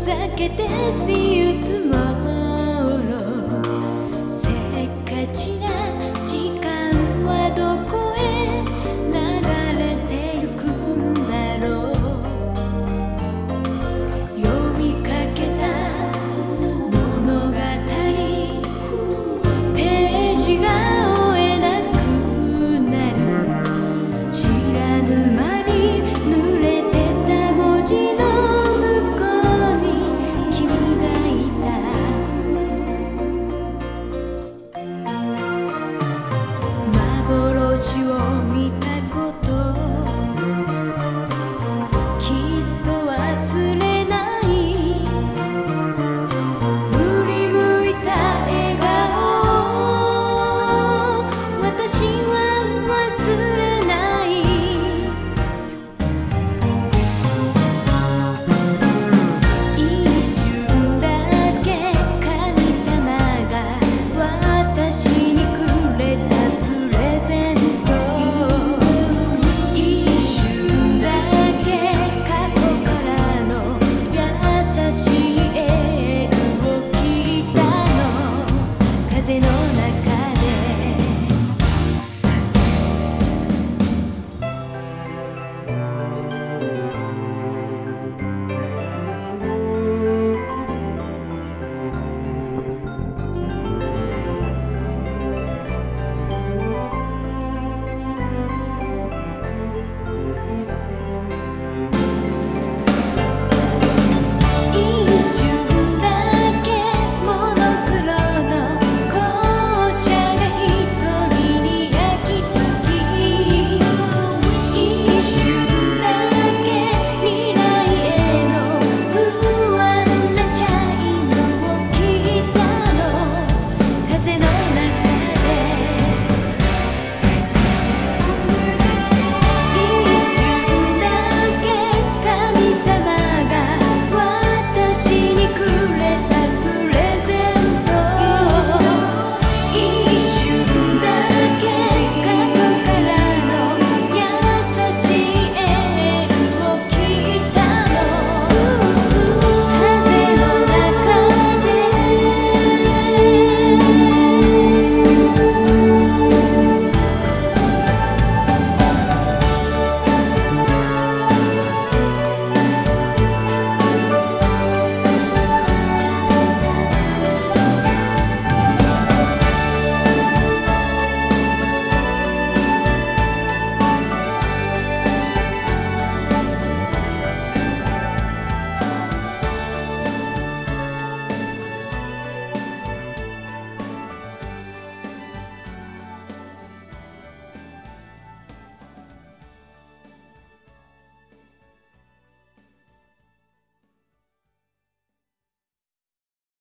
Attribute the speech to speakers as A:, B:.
A: ざけて See you tomorrow